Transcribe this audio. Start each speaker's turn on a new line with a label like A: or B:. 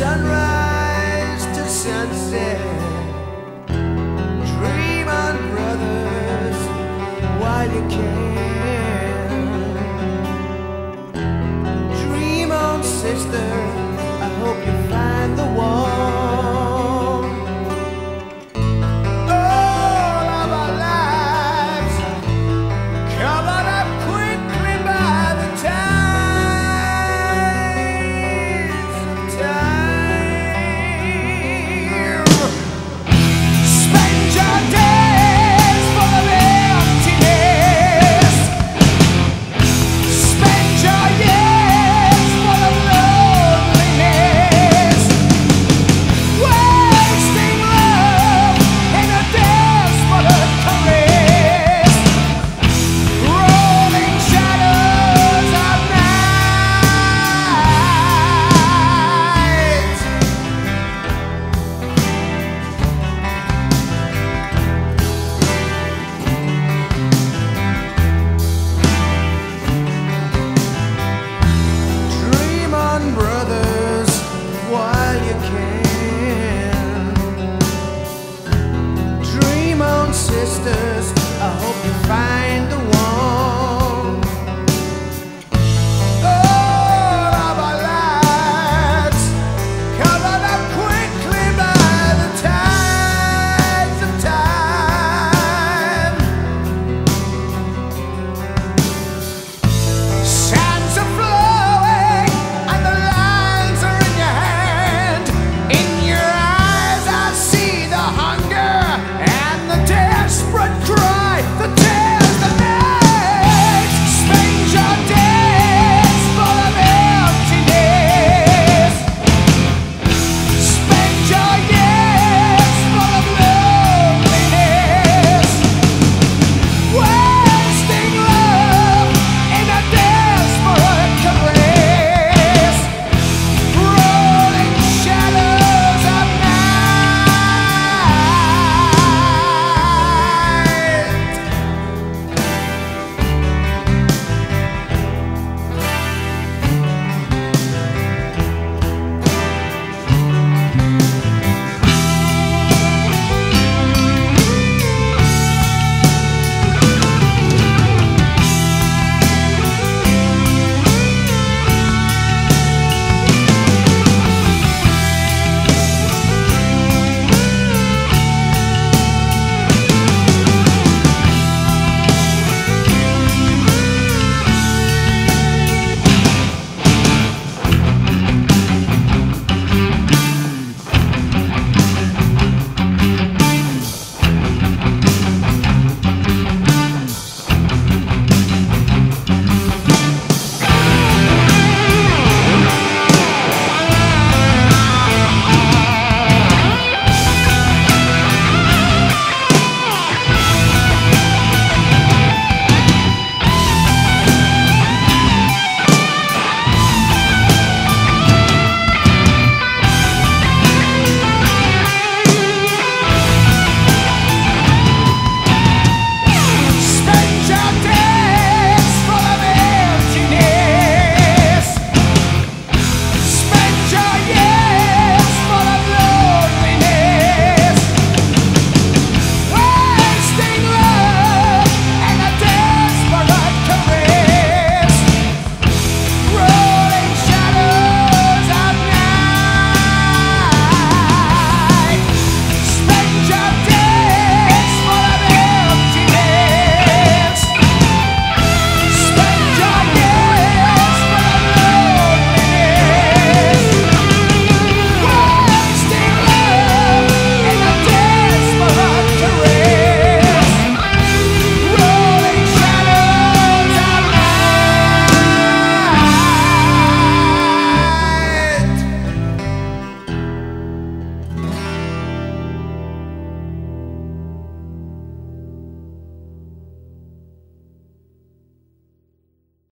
A: sunrise to sunset. Dream on, brothers, while you can. Dream on, sisters.